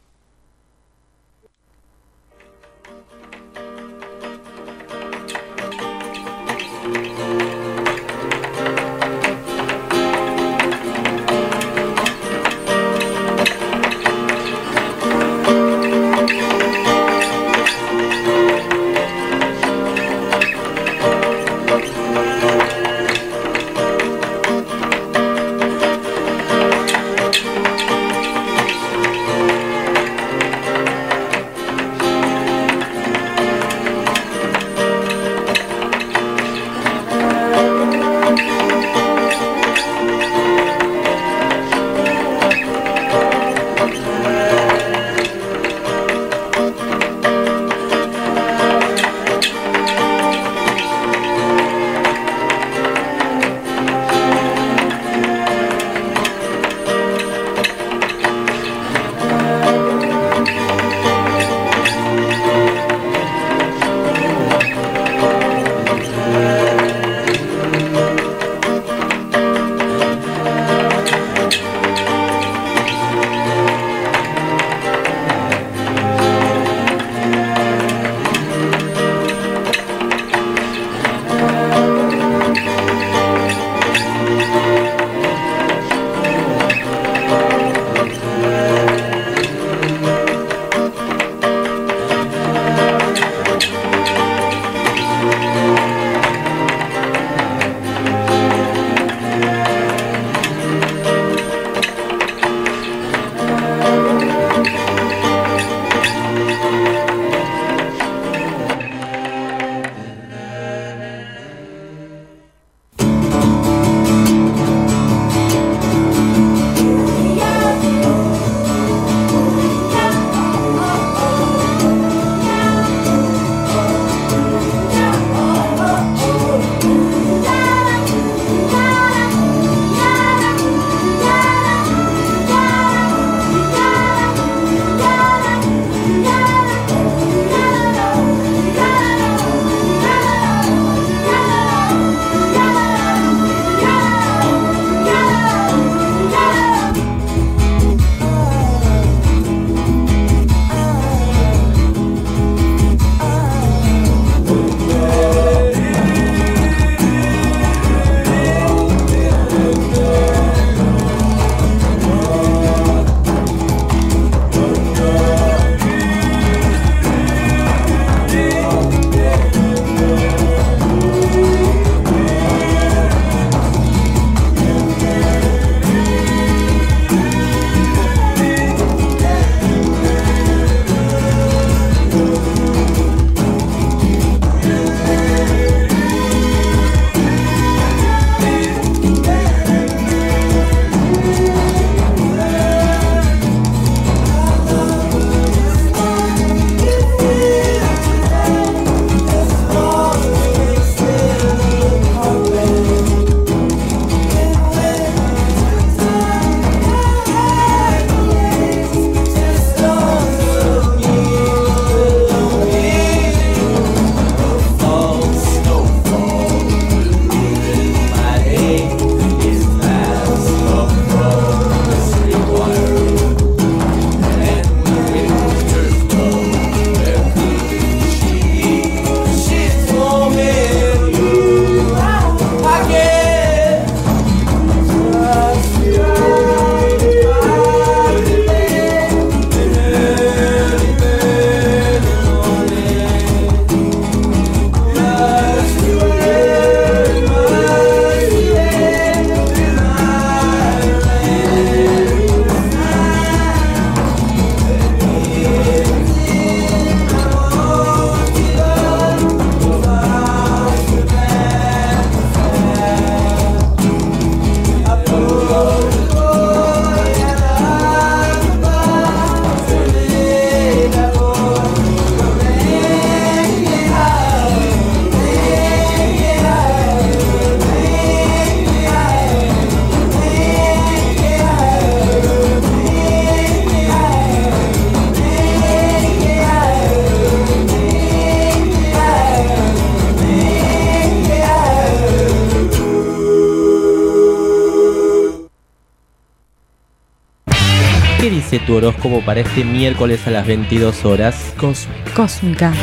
Horóscopo para este miércoles a las 22 horas. Cósmica. Cósmica.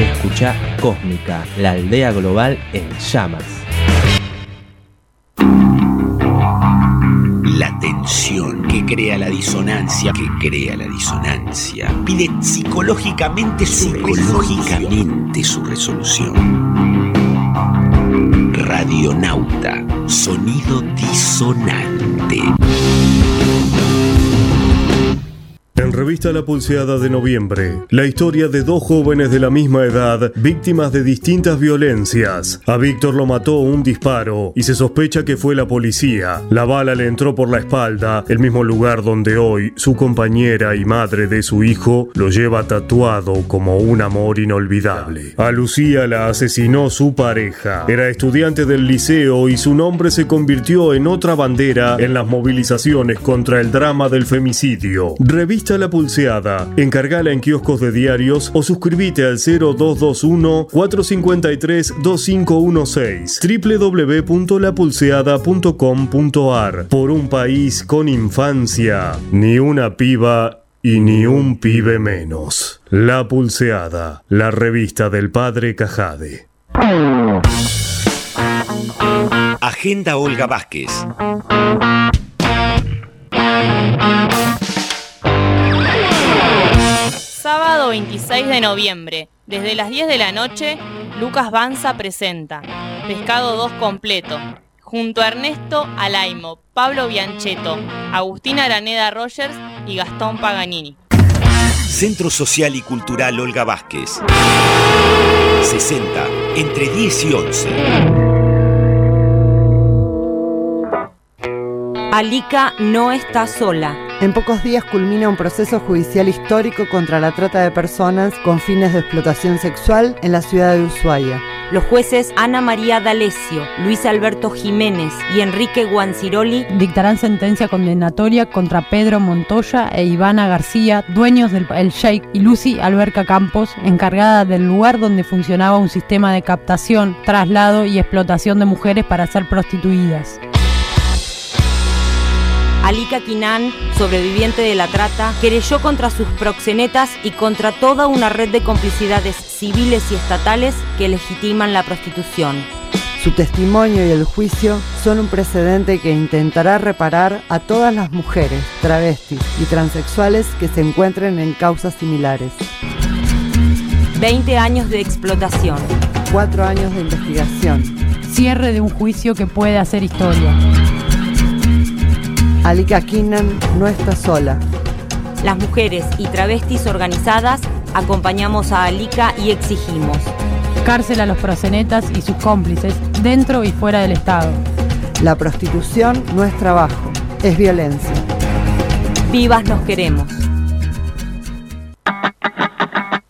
Escucha Cósmica, la aldea global en llamas. La tensión que crea la disonancia, que crea la disonancia, pide psicológicamente su, psicológicamente su resolución. Radionauta, sonido disonante. Revista La Pulseada de noviembre, la historia de dos jóvenes de la misma edad, víctimas de distintas violencias. A Víctor lo mató un disparo y se sospecha que fue la policía. La bala le entró por la espalda, el mismo lugar donde hoy su compañera y madre de su hijo lo lleva tatuado como un amor inolvidable. A Lucía la asesinó su pareja. Era estudiante del liceo y su nombre se convirtió en otra bandera en las movilizaciones contra el drama del femicidio. Revista La Pulseada. Encargala en kioscos de diarios o suscríbete al 0221-453-2516 www.lapulseada.com.ar Por un país con infancia, ni una piba y ni un pibe menos. La Pulseada, la revista del padre Cajade. Agenda Olga Vázquez. Sábado 26 de noviembre, desde las 10 de la noche, Lucas Banza presenta Pescado 2 completo, junto a Ernesto Alaimo, Pablo Bianchetto, Agustín Araneda Rogers y Gastón Paganini. Centro Social y Cultural Olga Vázquez. 60, entre 10 y 11. Alica no está sola. En pocos días culmina un proceso judicial histórico contra la trata de personas con fines de explotación sexual en la ciudad de Ushuaia. Los jueces Ana María D'Alessio, Luis Alberto Jiménez y Enrique Guanciroli dictarán sentencia condenatoria contra Pedro Montoya e Ivana García, dueños del El Sheikh, y Lucy Alberca Campos, encargada del lugar donde funcionaba un sistema de captación, traslado y explotación de mujeres para ser prostituidas. Alika Quinan, sobreviviente de la trata, querelló contra sus proxenetas y contra toda una red de complicidades civiles y estatales que legitiman la prostitución. Su testimonio y el juicio son un precedente que intentará reparar a todas las mujeres, travestis y transexuales que se encuentren en causas similares. 20 años de explotación. 4 años de investigación. Cierre de un juicio que puede hacer historia. Alika Kinnan no está sola. Las mujeres y travestis organizadas acompañamos a Alika y exigimos cárcel a los prosenetas y sus cómplices dentro y fuera del Estado. La prostitución no es trabajo, es violencia. Vivas nos queremos.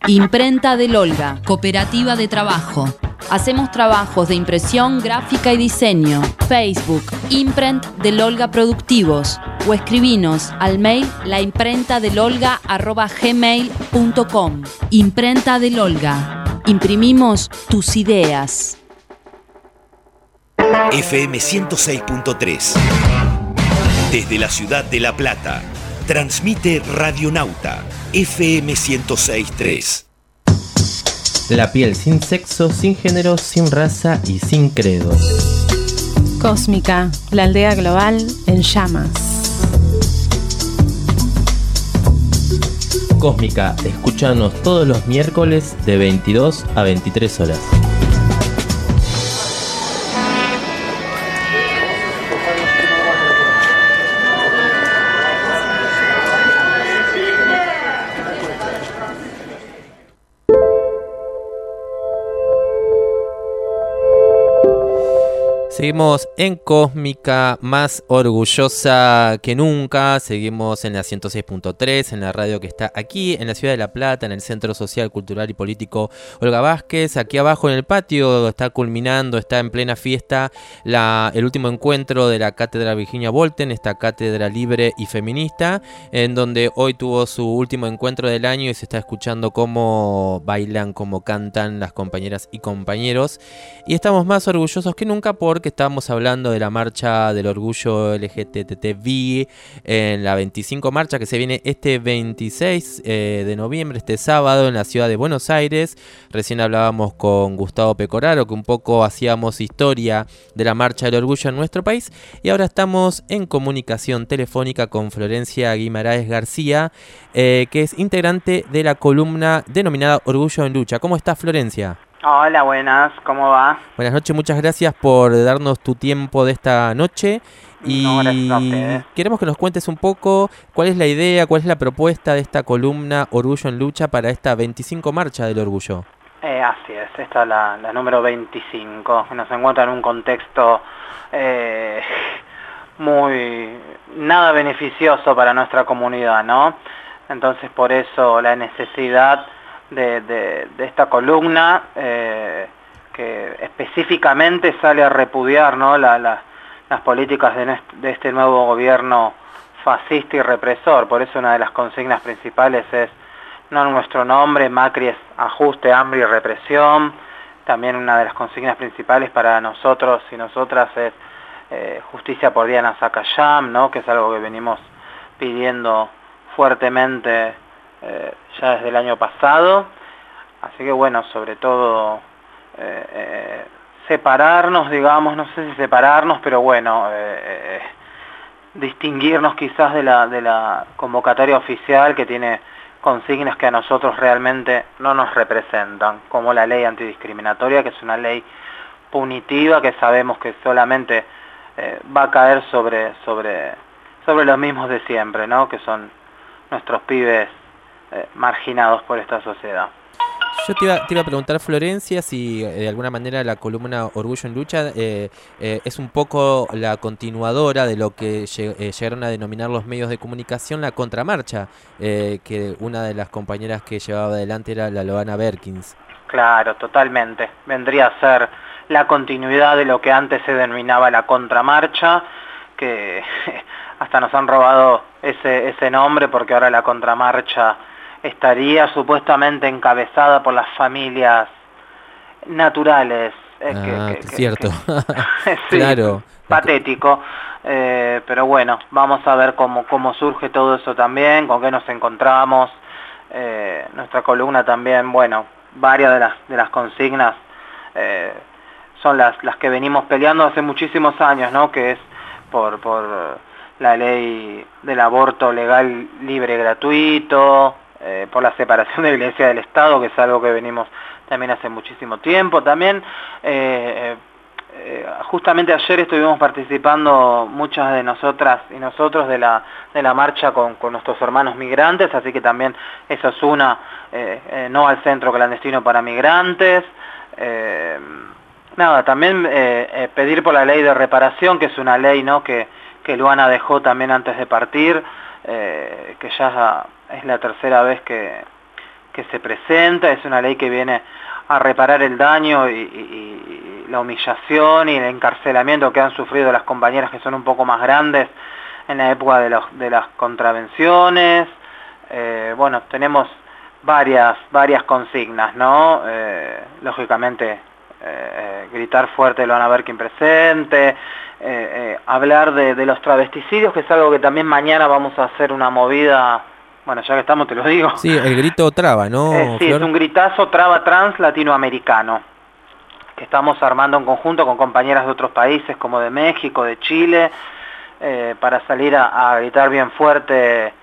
Imprenta del Olga, Cooperativa de Trabajo. Hacemos trabajos de impresión, gráfica y diseño. Facebook, Imprent del Olga Productivos. O escribinos al mail laimprentadelolga.gmail.com Imprenta del Olga. Imprimimos tus ideas. FM 106.3. Desde la ciudad de La Plata. Transmite Radionauta. FM 106.3. La piel sin sexo, sin género, sin raza y sin credo. Cósmica, la aldea global en llamas. Cósmica, escúchanos todos los miércoles de 22 a 23 horas. Seguimos en Cósmica, más orgullosa que nunca. Seguimos en la 106.3, en la radio que está aquí, en la ciudad de La Plata, en el Centro Social, Cultural y Político Olga Vázquez. Aquí abajo en el patio está culminando, está en plena fiesta el último encuentro de la Cátedra Virginia Volten, esta cátedra libre y feminista, en donde hoy tuvo su último encuentro del año y se está escuchando cómo bailan, cómo cantan las compañeras y compañeros. Y estamos más orgullosos que nunca porque que estábamos hablando de la marcha del orgullo LGTTV en la 25 marcha que se viene este 26 eh, de noviembre, este sábado, en la ciudad de Buenos Aires. Recién hablábamos con Gustavo Pecoraro, que un poco hacíamos historia de la marcha del orgullo en nuestro país. Y ahora estamos en comunicación telefónica con Florencia Guimaraes García, eh, que es integrante de la columna denominada Orgullo en Lucha. ¿Cómo estás, Florencia? Hola, buenas, ¿cómo va? Buenas noches, muchas gracias por darnos tu tiempo de esta noche. Y No, queremos que nos cuentes un poco cuál es la idea, cuál es la propuesta de esta columna Orgullo en Lucha para esta 25 marcha del orgullo. Eh, así es, esta es la, la número 25, que nos encuentra en un contexto eh, muy nada beneficioso para nuestra comunidad, ¿no? Entonces por eso la necesidad de, esta columna eh, que específicamente sale a repudiar ¿no? la- la- las políticas de este nuevo gobierno fascista y represor. Por eso una de las consignas principales es no nuestro nombre, Macri es ajuste, hambre y represión. También una de las consignas principales para nosotros y nosotras es eh, justicia por Diana Zacayam, ¿no? que es algo que venimos pidiendo fuertemente eh, ya desde el año pasado. Así que bueno, sobre todo eh, eh, separarnos, digamos, no sé si separarnos, pero bueno, distinguirnos quizás de la, de la convocatoria oficial que tiene consignas que a nosotros realmente no nos representan, como la ley antidiscriminatoria, que es una ley punitiva que sabemos que solamente va a caer sobre, sobre, sobre los mismos de siempre, ¿no? que son nuestros pibes eh, marginados por esta sociedad. Yo te iba, te iba a preguntar, Florencia, si eh, de alguna manera la columna Orgullo en Lucha eh, eh, es un poco la continuadora de lo que lle- llegaron a denominar los medios de comunicación la contramarcha, eh, que una de las compañeras que llevaba adelante era la Loana Berkins. Claro, totalmente. Vendría a ser la continuidad de lo que antes se denominaba la contramarcha, que hasta nos han robado ese, ese nombre porque ahora la contramarcha estaría supuestamente encabezada por las familias naturales. eh, que- ah, que- que que- cierto. Sí, claro. patético. eh, pero bueno, vamos a ver cómo, cómo surge todo eso también, con qué nos encontramos. Eh, nuestra columna también, bueno, varias de las, de las consignas eh, son las, las que venimos peleando hace muchísimos años, ¿no? Que es por, por la ley del aborto legal, libre gratuito, eh, por la separación de la Iglesia del Estado, que es algo que venimos también hace muchísimo tiempo. También, eh, eh, justamente ayer estuvimos participando muchas de nosotras y nosotros de la, de la marcha con, con nuestros hermanos migrantes, así que también eso es una, no al centro clandestino para migrantes. Nada, también pedir por la ley de reparación, que es una ley ¿no? que, que Luana dejó también antes de partir, que ya es la tercera vez que, que se presenta, es una ley que viene a reparar el daño y, la humillación y el encarcelamiento que han sufrido las compañeras que son un poco más grandes en la época de, las contravenciones. Eh, bueno, tenemos varias, varias consignas, ¿no? Eh, lógicamente, eh, gritar fuerte lo van a ver quien presente, hablar de los travesticidios, que es algo que también mañana vamos a hacer una movida, bueno, ya que estamos te lo digo. Sí, el grito traba, ¿no? Eh, sí, Flor? es un gritazo traba trans latinoamericano que estamos armando en conjunto con compañeras de otros países como de México, de Chile, eh, para salir a, a gritar bien fuerte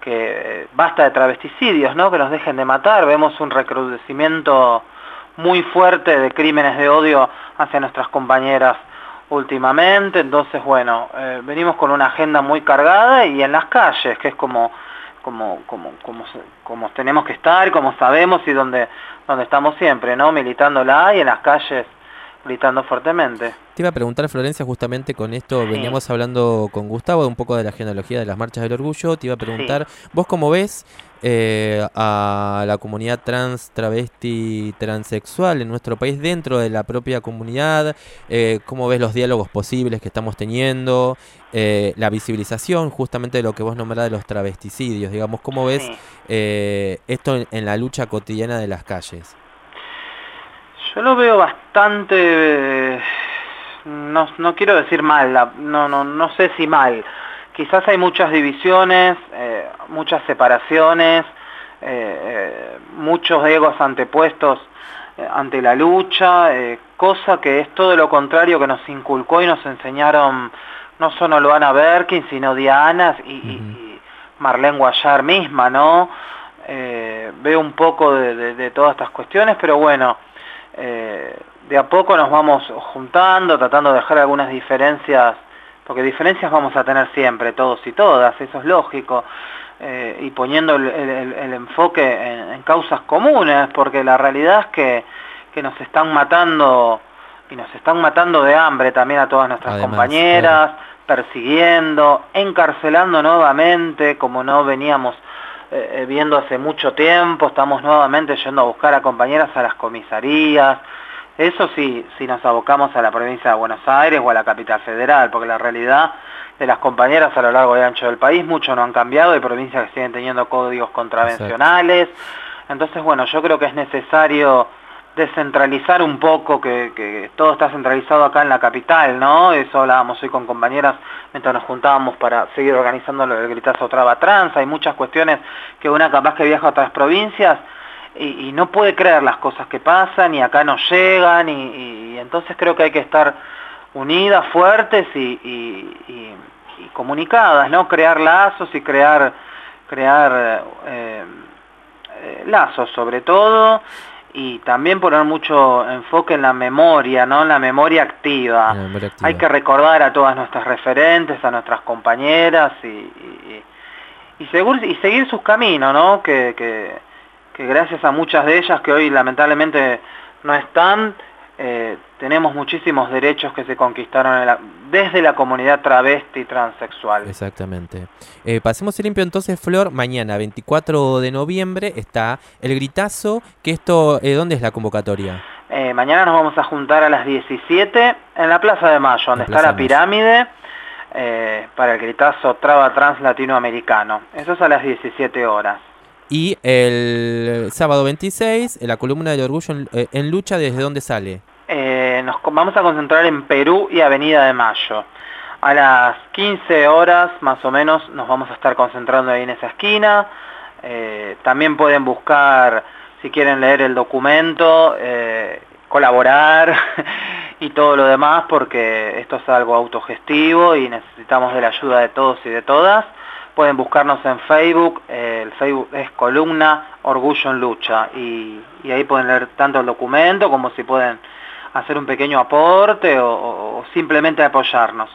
que eh, basta de travesticidios, ¿no? que nos dejen de matar. Vemos un recrudecimiento muy fuerte de crímenes de odio hacia nuestras compañeras últimamente. Entonces, bueno, eh, venimos con una agenda muy cargada y en las calles, que es como como, como, como, como tenemos que estar, como sabemos y donde, donde estamos siempre, ¿no? Militándola y en las calles gritando fuertemente. Te iba a preguntar, Florencia, justamente con esto veníamos hablando con Gustavo un poco de la genealogía de las marchas del orgullo. Te iba a preguntar, ¿vos cómo ves eh, a la comunidad trans, travesti, transexual en nuestro país dentro de la propia comunidad? Eh, ¿Cómo ves los diálogos posibles que estamos teniendo? Eh, la visibilización justamente de lo que vos nombrás de los travesticidios, digamos, ¿cómo ves Sí. eh, esto en, en la lucha cotidiana de las calles? Yo lo veo bastante, eh, no, no quiero decir mal, la- no, no, no sé si mal. Quizás hay muchas divisiones, eh, muchas separaciones, eh, eh, muchos egos antepuestos ante la lucha, cosa que es todo lo contrario que nos inculcó y nos enseñaron no solo Luana Berkin, sino Diana y, y Marlene Guayar misma, ¿no? Veo un poco de, de- de todas estas cuestiones, pero bueno, eh, de a poco nos vamos juntando, tratando de dejar algunas diferencias, porque diferencias vamos a tener siempre, todos y todas, eso es lógico, eh, y poniendo el, el- el enfoque en, en causas comunes, porque la realidad es que, que nos están matando, y nos están matando de hambre también a todas nuestras Además, compañeras, persiguiendo, encarcelando nuevamente, como no veníamos eh, eh, viendo hace mucho tiempo, estamos nuevamente yendo a buscar a compañeras a las comisarías, eso sí, si nos abocamos a la provincia de Buenos Aires o a la capital federal, porque la realidad de las compañeras a lo largo y ancho del país, mucho no han cambiado, hay provincias que siguen teniendo códigos contravencionales, entonces bueno, yo creo que es necesario descentralizar un poco, que, todo está centralizado acá en la capital, ¿no? Eso hablábamos hoy con compañeras mientras nos juntábamos para seguir organizando del gritazo traba trans, hay muchas cuestiones que una capaz que viaja a otras provincias y, no puede creer las cosas que pasan y acá no llegan y, entonces creo que hay que estar unidas, fuertes y comunicadas, ¿no? Crear lazos y crear, crear eh, eh, lazos sobre todo y también poner mucho enfoque en la memoria, ¿no? En la memoria activa. La memoria activa. Hay que recordar a todas nuestras referentes, a nuestras compañeras y, y- y y seguir sus caminos, ¿no? Que, que- que gracias a muchas de ellas que hoy lamentablemente no están, eh, tenemos muchísimos derechos que se conquistaron en la- desde la comunidad travesti y transexual. Exactamente. Eh, pasemos el limpio entonces, Flor. Mañana, 24 de noviembre, está el gritazo. Que esto, eh, ¿Dónde es la convocatoria? Eh, mañana nos vamos a juntar a las 17 en la Plaza de Mayo, donde está la pirámide, eh, para el gritazo Traba Trans Latinoamericano. Eso es a las 17 horas. Y el sábado 26, eh, la columna del orgullo en, en lucha, ¿desde dónde sale? Eh, nos vamos a concentrar en Perú y Avenida de Mayo. A las 15 horas más o menos nos vamos a estar concentrando ahí en esa esquina. Eh, también pueden buscar, si quieren leer el documento, eh, colaborar y todo lo demás, porque esto es algo autogestivo y necesitamos de la ayuda de todos y de todas. Pueden buscarnos en Facebook, el Facebook es columna Orgullo en Lucha y ahí pueden leer tanto el documento como si pueden hacer un pequeño aporte o, simplemente apoyarnos.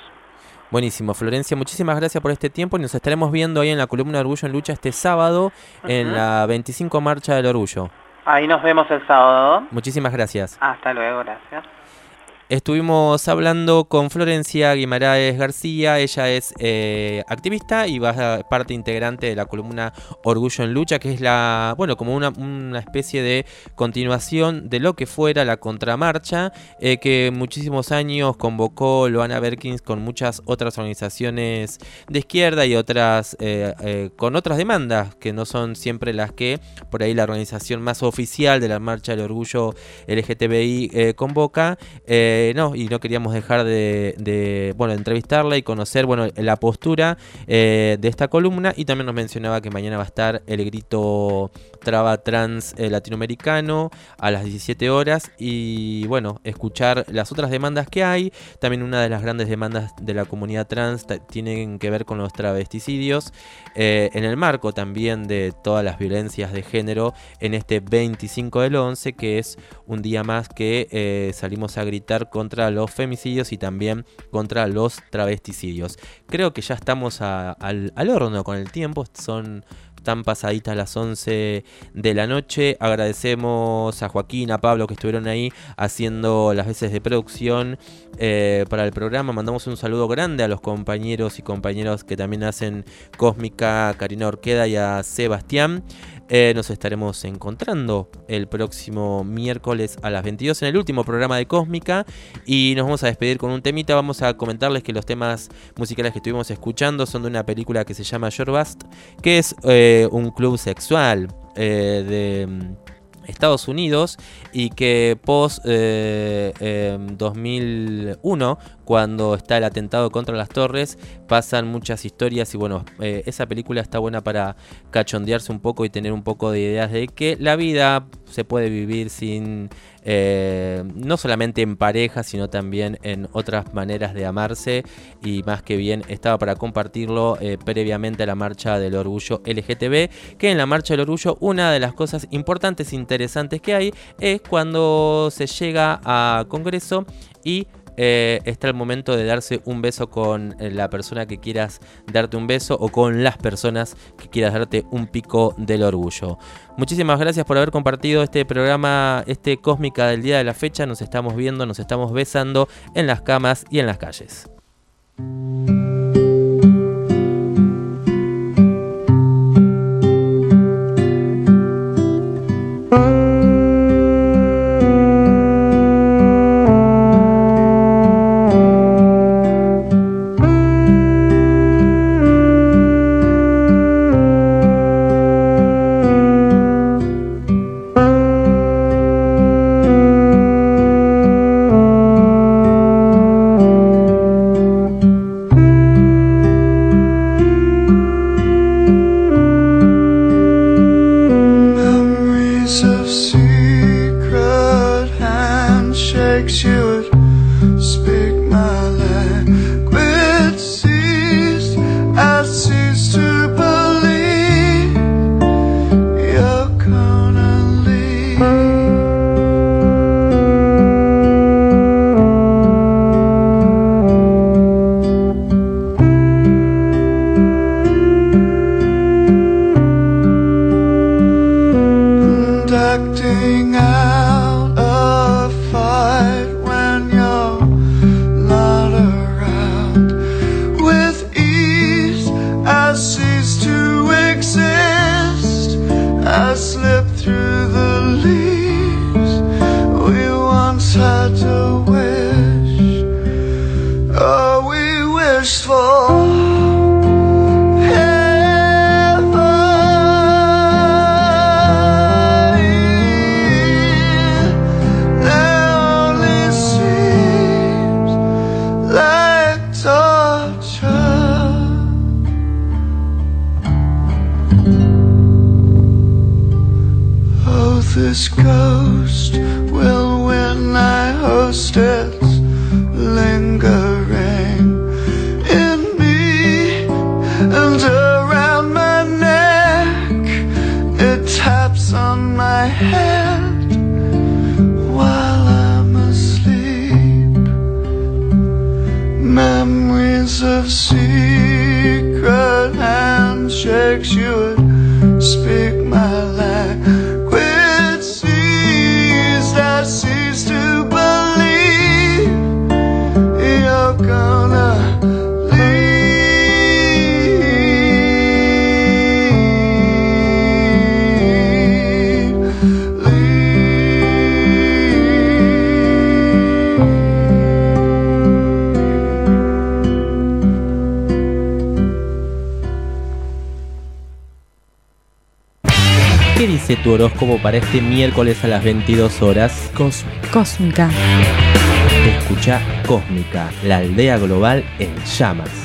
Buenísimo, Florencia, muchísimas gracias por este tiempo y nos estaremos viendo ahí en la columna Orgullo en Lucha este sábado en la 25 Marcha del Orgullo. Ahí nos vemos el sábado. Muchísimas gracias. Hasta luego, gracias. Estuvimos hablando con Florencia Guimaraes García, ella es eh, activista y va a parte integrante de la columna Orgullo en Lucha, que es la, bueno, como una, especie de continuación de lo que fuera la contramarcha, eh, que muchísimos años convocó Loana Berkins con muchas otras organizaciones de izquierda y otras, eh, con otras demandas, que no son siempre las que por ahí la organización más oficial de la Marcha del Orgullo LGTBI convoca. No, y no queríamos dejar de, bueno, entrevistarla y conocer bueno, la postura eh, de esta columna. Y también nos mencionaba que mañana va a estar el grito Traba Trans eh, Latinoamericano a las 17 horas. Y bueno, escuchar las otras demandas que hay. También una de las grandes demandas de la comunidad trans tienen que ver con los travesticidios. eh, en el marco también de todas las violencias de género en este 25 del 11, que es un día más que eh, salimos a gritar contra los femicidios y también contra los travesticidios. Creo que ya estamos a- al, al horno con el tiempo, son tan pasaditas las 11 de la noche. Agradecemos a Joaquín, a Pablo que estuvieron ahí haciendo las veces de producción eh, para el programa. Mandamos un saludo grande a los compañeros y compañeras que también hacen Cósmica, Karina Orqueda y a Sebastián. Eh, nos estaremos encontrando el próximo miércoles a las 22 en el último programa de Cósmica y nos vamos a despedir con un temita. Vamos a comentarles que los temas musicales que estuvimos escuchando son de una película que se llama Your Bust, que es eh, un club sexual eh, de mm, Estados Unidos y que post eh, em, 2001, cuando está el atentado contra las torres, pasan muchas historias y bueno, eh, esa película está buena para cachondearse un poco y tener un poco de ideas de que la vida se puede vivir sin, eh, no solamente en pareja, sino también en otras maneras de amarse. Y más que bien estaba para compartirlo eh, previamente a la marcha del orgullo LGTB, que en la marcha del orgullo una de las cosas importantes e interesantes que hay es cuando se llega a Congreso y eh, está el momento de darse un beso con eh, la persona que quieras darte un beso o con las personas que quieras darte un pico del orgullo. Muchísimas gracias por haber compartido este programa, este Cósmica del día de la fecha. Nos estamos viendo, nos estamos besando en las camas y en las calles. Las 22 horas? Cósmica. Escucha Cósmica, la aldea global en llamas.